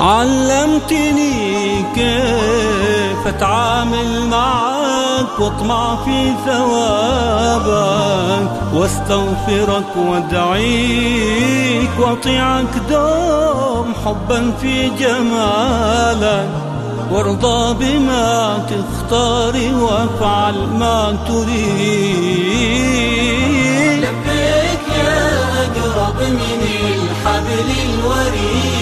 علمتني كيف أتعامل معك واطمع في ثوابك. واستغفرك وأدعيك وأطيعك دوم حبا في جمالك. وارضى بما تختار وافعل ما تريد. لبيك يا أقرب من الحبل الوريد.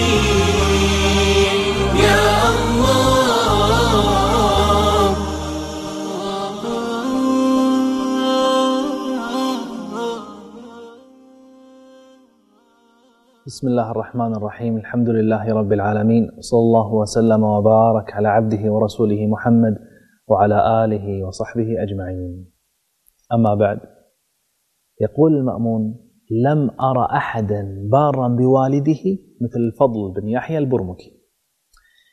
بسم الله الرحمن الرحيم الحمد لله رب العالمين صلى الله وسلم وبارك على عبده ورسوله محمد وعلى آله وصحبه أجمعين أما بعد يقول المأمون لم أرى أحدا بارا بوالده مثل الفضل بن يحيى البرمكي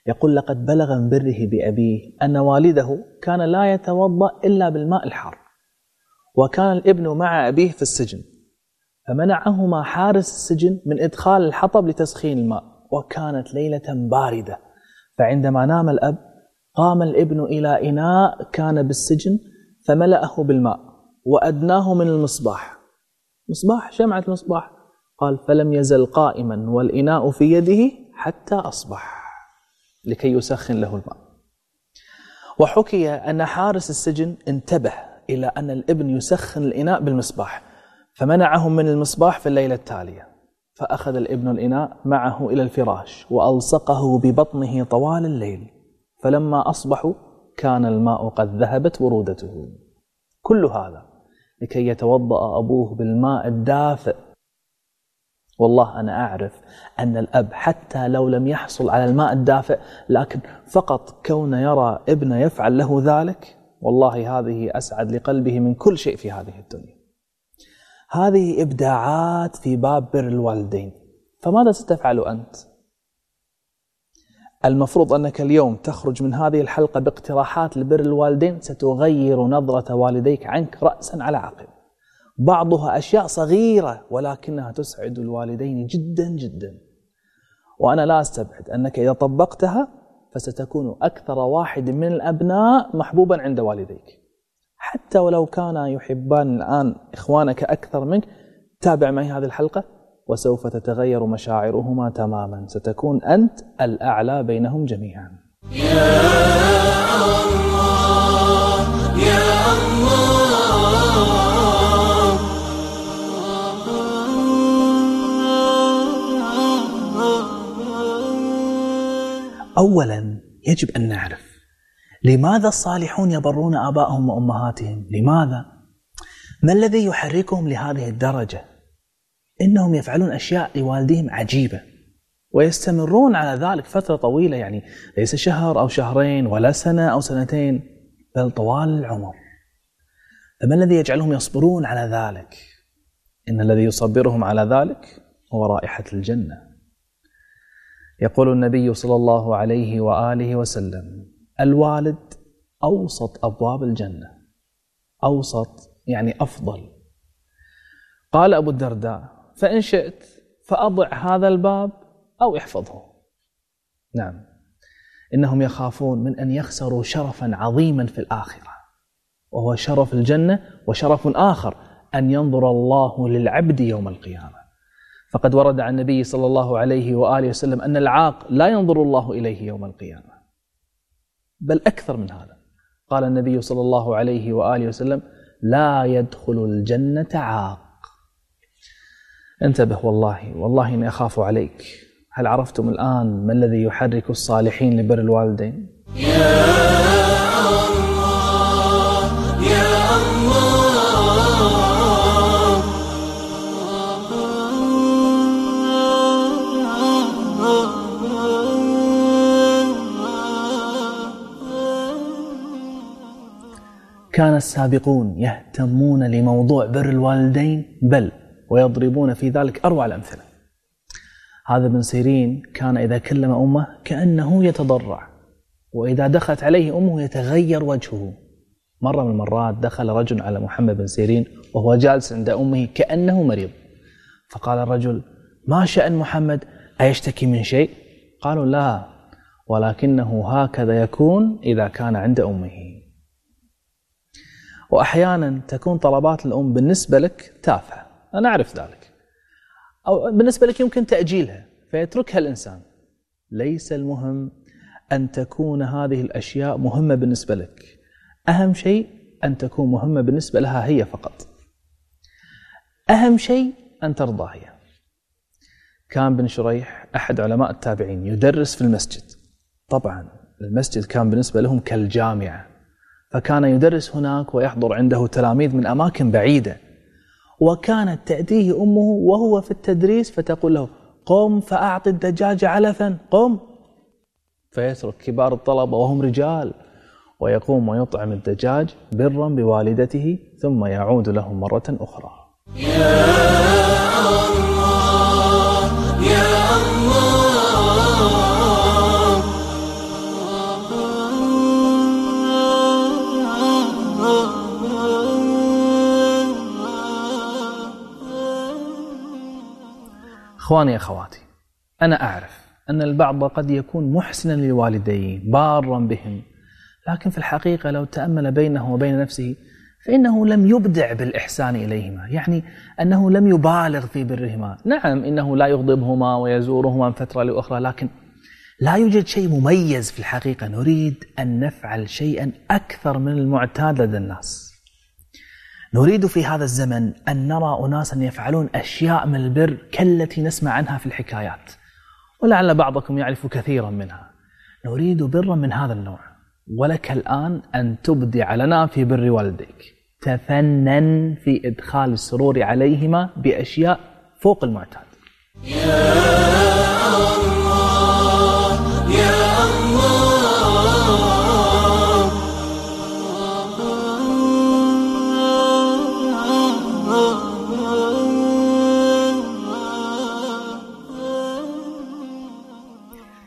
يقول لقد بلغ من بره بأبيه أن والده كان لا يتوضأ إلا بالماء الحار وكان الابن مع أبيه في السجن فمنعهما حارس السجن من إدخال الحطب لتسخين الماء وكانت ليلة باردة. فعندما نام الأب قام الابن إلى إناء كان بالسجن فملأه بالماء وأدناه من المصباح. مصباح شمعة المصباح قال فلم يزل قائما والإناء في يده حتى أصبح. لكي يسخن له الماء. وحكي أن حارس السجن انتبه إلى أن الابن يسخن الإناء بالمصباح. فمنعهم من المصباح في الليلة التالية. فأخذ الابن الإناء معه إلى الفراش وألصقه ببطنه طوال الليل. فلما أصبحوا كان الماء قد ذهبت برودته كل هذا لكي يتوضأ أبوه بالماء الدافئ. والله أنا أعرف أن الأب حتى لو لم يحصل على الماء الدافئ لكن فقط كون يرى ابنه يفعل له ذلك والله هذه أسعد لقلبه من كل شيء في هذه الدنيا. هذه إبداعات في باب بر الوالدين. فماذا ستفعل أنت؟ المفروض أنك اليوم تخرج من هذه الحلقة باقتراحات لبر الوالدين ستغير نظرة والديك عنك رأسا على عقب. بعضها أشياء صغيرة ولكنها تسعد الوالدين جدا جدا. وأنا لا أستبعد أنك إذا طبقتها فستكون أكثر واحد من الأبناء محبوبا عند والديك. حتى ولو كانا يحبان الآن إخوانك أكثر منك تابع معي هذه الحلقة وسوف تتغير مشاعرهما تماما. ستكون أنت الأعلى بينهم جميعا. أولا يجب أن نعرف لماذا الصالحون يبرون آباءهم وأمهاتهم لماذا؟ ما الذي يحركهم لهذه الدرجة؟ إنهم يفعلون أشياء لوالديهم عجيبة ويستمرون على ذلك فترة طويلة يعني ليس شهر أو شهرين ولا سنة أو سنتين بل طوال العمر فما الذي يجعلهم يصبرون على ذلك؟ إن الذي يصبرهم على ذلك هو رائحة الجنة يقول النبي صلى الله عليه وآله وسلم الوالد أوسط أبواب الجنة. أوسط يعني أفضل. قال أبو الدرداء فإن شئت فأضع هذا الباب أو احفظه. نعم. إنهم يخافون من أن يخسروا شرفا عظيما في الآخرة. وهو شرف الجنة وشرف آخر أن ينظر الله للعبد يوم القيامة. فقد ورد عن النبي صلى الله عليه وآله وسلم أن العاق لا ينظر الله إليه يوم القيامة. بل أكثر من هذا. قال النبي صلى الله عليه وآله وسلم لا يدخل الجنة عاق. انتبه والله والله إني أخاف عليك. هل عرفتم الآن ما الذي يحرك الصالحين لبر الوالدين؟ كان السابقون يهتمون لموضوع بر الوالدين بل ويضربون في ذلك أروع الأمثلة. هذا ابن سيرين كان إذا كلم أمه كأنه يتضرع وإذا دخلت عليه أمه يتغير وجهه. مرة من المرات دخل رجل على محمد بن سيرين وهو جالس عند أمه كأنه مريض. فقال الرجل ما شأن محمد؟ أيشتكي من شيء؟ قالوا لا ولكنه هكذا يكون إذا كان عند أمه. وأحيانا تكون طلبات الأم بالنسبة لك تافهة. أنا أعرف ذلك. أو بالنسبة لك يمكن تأجيلها فيتركها الإنسان. ليس المهم أن تكون هذه الأشياء مهمة بالنسبة لك. أهم شيء أن تكون مهمة بالنسبة لها هي فقط. أهم شيء أن ترضى هي. كان بن شريح أحد علماء التابعين يدرس في المسجد. طبعا المسجد كان بالنسبة لهم كالجامعة. فكان يدرس هناك ويحضر عنده تلاميذ من أماكن بعيدة. وكانت تأتيه أمه وهو في التدريس فتقول له قم فأعطي الدجاج علفا قم. فيترك كبار الطلبة وهم رجال. ويقوم ويطعم الدجاج برا بوالدته ثم يعود لهم مرة أخرى. إخواني أخواتي أنا أعرف أن البعض قد يكون محسنا للوالدين بارا بهم لكن في الحقيقة لو تأمل بينه وبين نفسه فإنه لم يبدع بالإحسان إليهما، يعني أنه لم يبالغ في برهما، نعم إنه لا يغضبهما ويزورهما من فترة لأخرى لكن لا يوجد شيء مميز في الحقيقة، نريد أن نفعل شيئا أكثر من المعتاد لدى الناس. نريد في هذا الزمن أن نرى أناسا يفعلون أشياء من البر كالتي نسمع عنها في الحكايات ولعل بعضكم يعرف كثيرا منها. نريد برا من هذا النوع. ولك الآن أن تبدع لنا في بر والديك. تفنن في إدخال السرور عليهما بأشياء فوق المعتاد.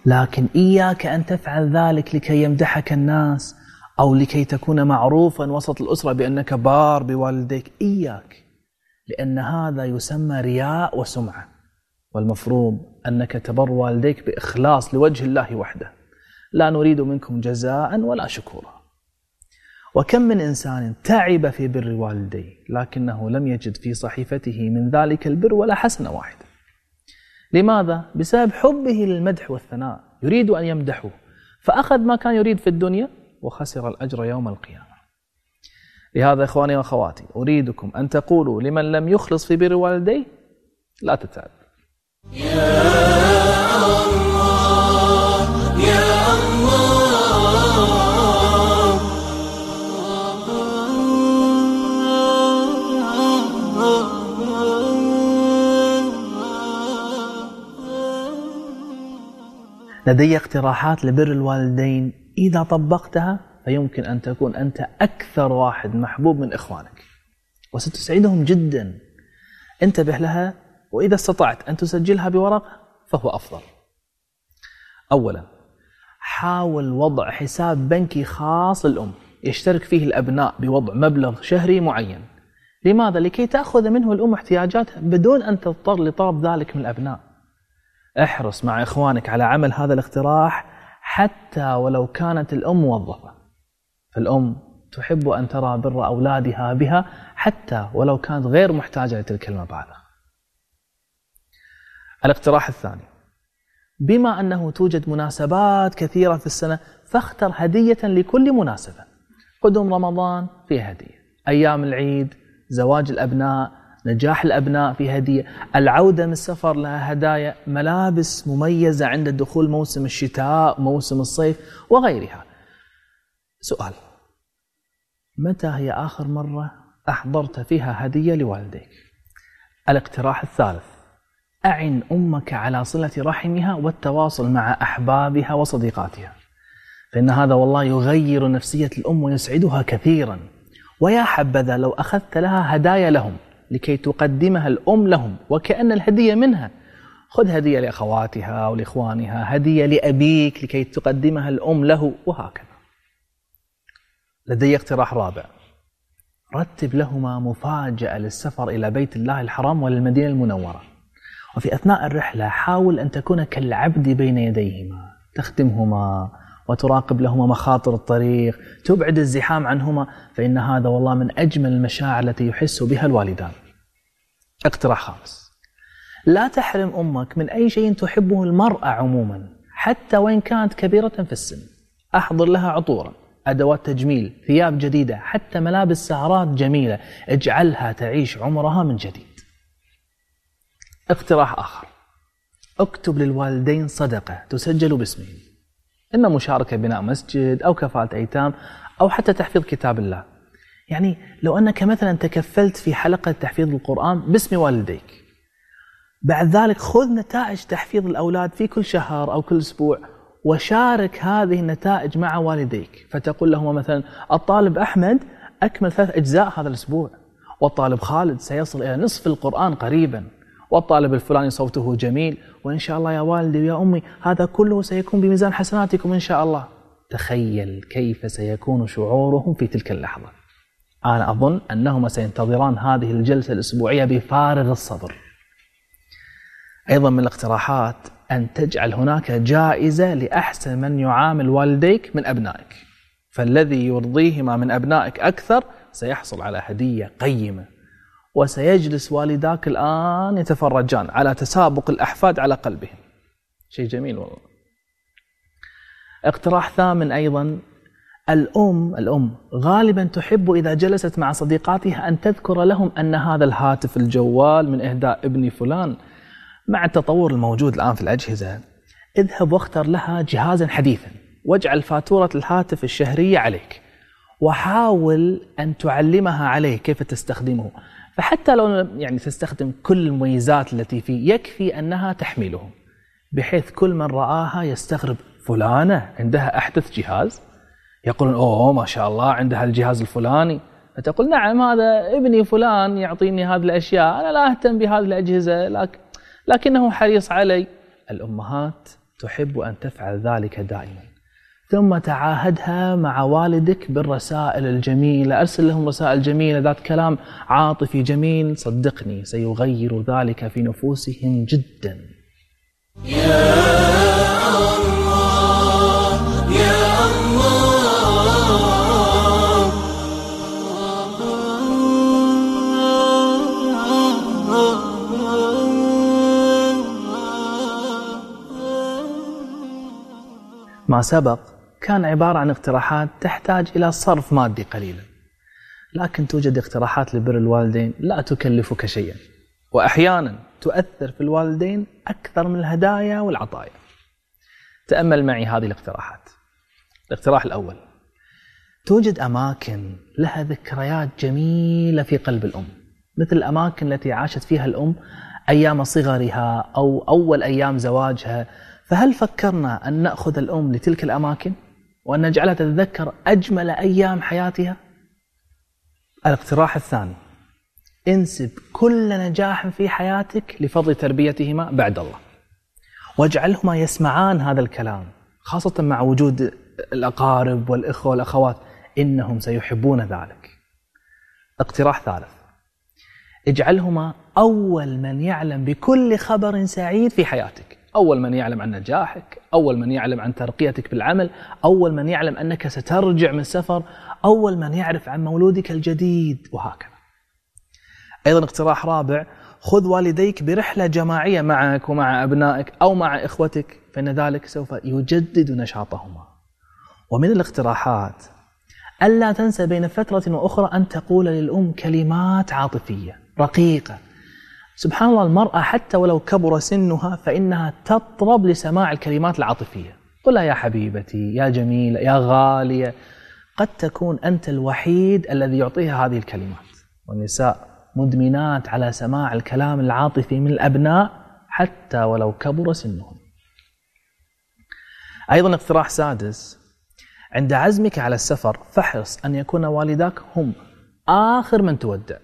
لكن إياك أن تفعل ذلك لكي يمدحك الناس أو لكي تكون معروفا وسط الأسرة بأنك بار بوالديك. إياك لأن هذا يسمى رياء وسمعة. والمفروض أنك تبر والديك بإخلاص لوجه الله وحده. لا نريد منكم جزاء ولا شكورا. وكم من إنسان تعب في بر والديه لكنه لم يجد في صحيفته من ذلك البر ولا حسنة واحدة لماذا؟ بسبب حبه للمدح والثناء يريد أن يمدحه. فأخذ ما كان يريد في الدنيا وخسر الأجر يوم القيامة. لهذا إخواني وأخواتي أريدكم أن تقولوا لمن لم يخلص في بر والديه لا تتعب. لدي اقتراحات لبر الوالدين. إذا طبقتها فيمكن أن تكون أنت أكثر واحد محبوب من إخوانك. وستسعدهم جدا. انتبه لها وإذا استطعت أن تسجلها بورقة فهو أفضل. أولا حاول وضع حساب بنكي خاص للأم. يشترك فيه الأبناء بوضع مبلغ شهري معين. لماذا؟ لكي تأخذ منه الأم احتياجاتها بدون أن تضطر لطلب ذلك من الأبناء. احرص مع إخوانك على عمل هذا الاقتراح حتى ولو كانت الأم موظفة. فالأم تحب أن ترى بر أولادها بها حتى ولو كانت غير محتاجة لتلك المبالغ. الاقتراح الثاني. بما أنه توجد مناسبات كثيرة في السنة فاختر هدية لكل مناسبة. قدوم رمضان فيه هدية. أيام العيد زواج الأبناء نجاح الأبناء في هدية. العودة من السفر لها هدايا ملابس مميزة عند دخول موسم الشتاء موسم الصيف وغيرها. سؤال متى هي آخر مرة أحضرت فيها هدية لوالديك؟ الاقتراح الثالث أعن أمك على صلة رحمها والتواصل مع أحبابها وصديقاتها. فإن هذا والله يغير نفسية الأم ويسعدها كثيرا. ويا حبذا لو أخذت لها هدايا لهم. لكي تقدمها الأم لهم وكأن الهدية منها. خذ هدية لأخواتها ولإخوانها هدية لأبيك لكي تقدمها الأم له وهكذا. لدي اقتراح رابع. رتب لهما مفاجأة للسفر إلى بيت الله الحرام وللمدينة المنورة. وفي أثناء الرحلة حاول أن تكون كالعبد بين يديهما تخدمهما وتراقب لهما مخاطر الطريق تبعد الزحام عنهما فإن هذا والله من أجمل المشاعر التي يحس بها الوالدان. اقتراح خامس. لا تحرم أمك من أي شيء تحبه المرأة عموما حتى وإن كانت كبيرة في السن. أحضر لها عطورا أدوات تجميل ثياب جديدة حتى ملابس سهرات جميلة. اجعلها تعيش عمرها من جديد. اقتراح آخر. اكتب للوالدين صدقة تسجل باسمهم إما مشاركة بناء مسجد أو كفالة أيتام أو حتى تحفيظ كتاب الله. يعني لو أنك مثلا تكفلت في حلقة تحفيظ القرآن باسم والديك بعد ذلك خذ نتائج تحفيظ الأولاد في كل شهر أو كل أسبوع وشارك هذه النتائج مع والديك. فتقول لهما مثلا الطالب أحمد أكمل ثلاث أجزاء هذا الأسبوع والطالب خالد سيصل إلى نصف القرآن قريبا. والطالب الفلاني صوته جميل وإن شاء الله يا والدي ويا أمي هذا كله سيكون بميزان حسناتكم إن شاء الله. تخيل كيف سيكون شعورهم في تلك اللحظة. أنا أظن أنهما سينتظران هذه الجلسة الأسبوعية بفارغ الصبر. أيضا من الاقتراحات أن تجعل هناك جائزة لأحسن من يعامل والديك من أبنائك. فالذي يرضيهما من أبنائك أكثر سيحصل على هدية قيمة. وسيجلس والداك الآن يتفرجان على تسابق الأحفاد على قلبهم. شيء جميل والله. اقتراح ثامن أيضا الأم الأم غالبا تحب إذا جلست مع صديقاتها أن تذكر لهم أن هذا الهاتف الجوال من إهداء ابني فلان مع التطور الموجود الآن في الأجهزة. اذهب واختر لها جهازا حديثا واجعل فاتورة الهاتف الشهرية عليك وحاول أن تعلمها عليه كيف تستخدمه. فحتى لو يعني تستخدم كل المميزات التي فيه يكفي أنها تحمله بحيث كل من رآها يستغرب فلانة عندها أحدث جهاز يقولون أوه ما شاء الله عندها الجهاز الفلاني. فتقول نعم هذا ابني فلان يعطيني هذه الأشياء أنا لا أهتم بهذه الأجهزة لكن لكنه حريص علي. الأمهات تحب أن تفعل ذلك دائما. ثم تعاهدها مع والدك بالرسائل الجميلة. أرسل لهم رسائل جميلة ذات كلام عاطفي جميل. صدقني سيغير ذلك في نفوسهم جدا. يا الله يا ما سبق كان عبارة عن اقتراحات تحتاج إلى صرف مادي قليلا. لكن توجد اقتراحات لبر الوالدين لا تكلفك شيئا. وأحيانا تؤثر في الوالدين أكثر من الهدايا والعطايا. تأمل معي هذه الاقتراحات. الاقتراح الأول. توجد أماكن لها ذكريات جميلة في قلب الأم. مثل الأماكن التي عاشت فيها الأم أيام صغرها أو أول أيام زواجها. فهل فكرنا أن نأخذ الأم لتلك الأماكن؟ وأن نجعلها تتذكر أجمل أيام حياتها؟ الاقتراح الثاني. انسب كل نجاح في حياتك لفضل تربيتهما بعد الله. واجعلهما يسمعان هذا الكلام خاصة مع وجود الأقارب والإخوة والأخوات إنهم سيحبون ذلك. اقتراح ثالث. اجعلهما أول من يعلم بكل خبر سعيد في حياتك. أول من يعلم عن نجاحك أول من يعلم عن ترقيتك بالعمل أول من يعلم أنك سترجع من السفر أول من يعرف عن مولودك الجديد وهكذا. أيضا اقتراح رابع خذ والديك برحلة جماعية معك ومع أبنائك أو مع إخوتك فإن ذلك سوف يجدد نشاطهما. ومن الاقتراحات ألا تنسى بين فترة وأخرى أن تقول للأم كلمات عاطفية رقيقة سبحان الله المرأة حتى ولو كبر سنها فإنها تطرب لسماع الكلمات العاطفية. قل يا حبيبتي يا جميلة يا غالية. قد تكون أنت الوحيد الذي يعطيها هذه الكلمات. والنساء مدمنات على سماع الكلام العاطفي من الأبناء حتى ولو كبر سنهم. أيضا اقتراح سادس. عند عزمك على السفر فاحرص أن يكون والداك هم. آخر من تودع.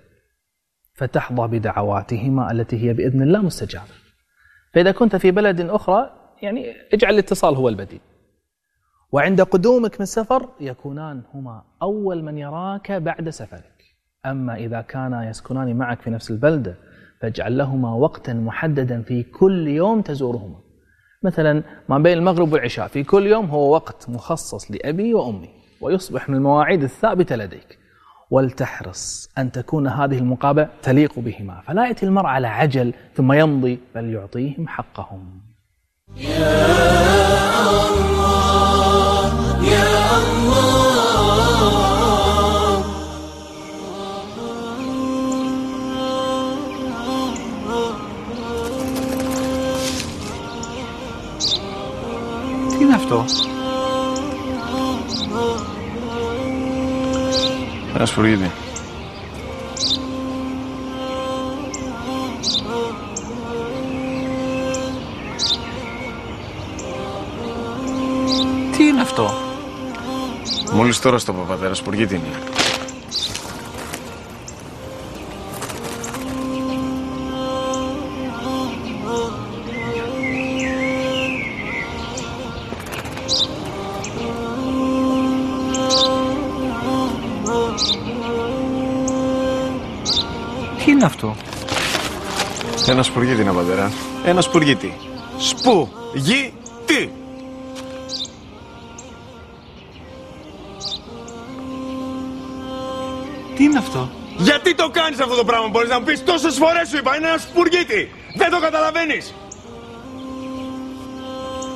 فتحظى بدعواتهما التي هي بإذن الله مستجابة. فإذا كنت في بلد أخرى يعني اجعل الاتصال هو البديل. وعند قدومك من سفر يكونان هما أول من يراك بعد سفرك أما إذا كانا يسكنان معك في نفس البلدة فاجعل لهما وقتا محددا في كل يوم تزورهما مثلا ما بين المغرب والعشاء في كل يوم هو وقت مخصص لأبي وأمي ويصبح من المواعيد الثابتة لديك ولتحرص أن تكون هذه المقابلة تليق بهما. فلا يأتي المرء على عجل ثم يمضي بل يعطيهم حقهم. Τώρα στο παπατέρας, σπουργίτη είναι; Τι είναι αυτό; Ένα σπουργίτη είναι, πατέρα. Ένα σπουργίτη. Σπου, γη, Γιατί το κάνεις αυτό το πράγμα, μπορείς να μου πεις τόσες φορές σου είπα, είναι ένας σπουργίτη. Δεν το καταλαβαίνεις.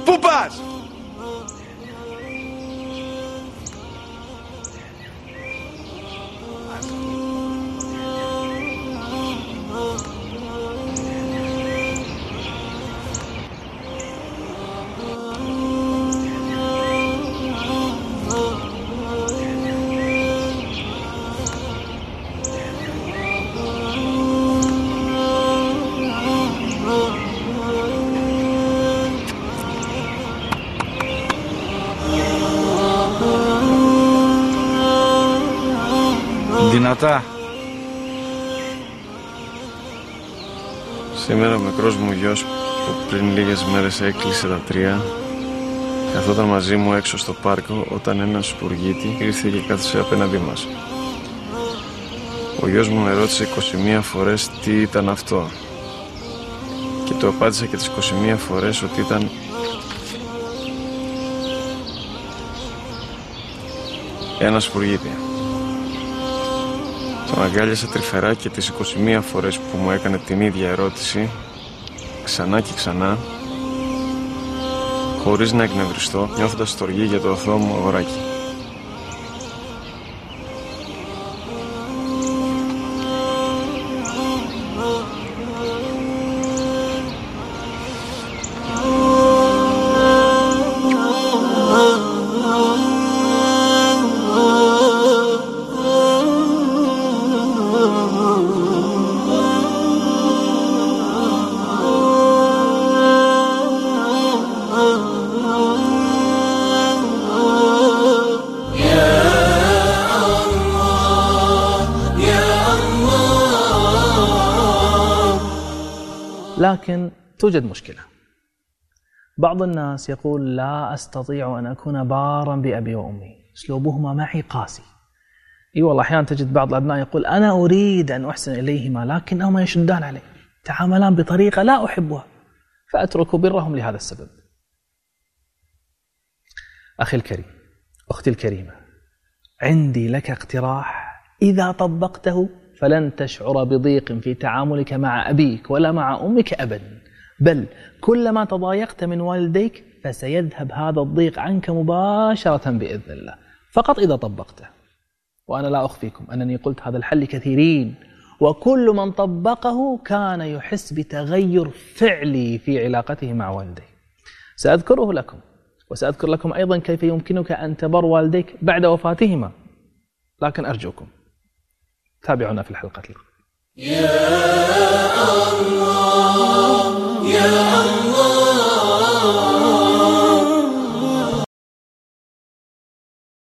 Πού πας; Δυνατά. Σήμερα ο μικρός μου γιος που πριν λίγες μέρες έκλεισε τα τρία καθόταν μαζί μου έξω στο πάρκο όταν ένας σπουργίτης ήρθε και κάθισε απέναντί μας. Ο γιος μου με ρώτησε 21 φορές τι ήταν αυτό και του απάντησα και τις 21 φορές ότι ήταν ένας σπουργίτης. Τον αγκάλιασα τρυφερά και τις 21 φορές που μου έκανε την ίδια ερώτηση ξανά και ξανά χωρίς να εκνευριστώ νιώθοντας στοργή για το αθώο μου αγοράκι. لكن توجد مشكلة. بعض الناس يقول لا أستطيع أن أكون بارا بأبي وأمي أسلوبهما معي قاسي. إي والله أحيانا تجد بعض الأبناء يقول أنا أريد أن أحسن إليهما لكنهما يشدان علي. تعاملان بطريقة لا أحبها. فأترك برهم لهذا السبب. أخي الكريم أختي الكريمة عندي لك اقتراح إذا طبقته فلن تشعر بضيق في تعاملك مع أبيك ولا مع أمك ابدا بل كلما تضايقت من والديك فسيذهب هذا الضيق عنك مباشرة بإذن الله. فقط إذا طبقته. وأنا لا أخفيكم أنني قلت هذا الحل لكثيرين. وكل من طبقه كان يحس بتغير فعلي في علاقته مع والديه. سأذكره لكم وسأذكر لكم أيضا كيف يمكنك أن تبر والديك بعد وفاتهما. لكن أرجوكم تابعونا في الحلقة القادمة. يا الله.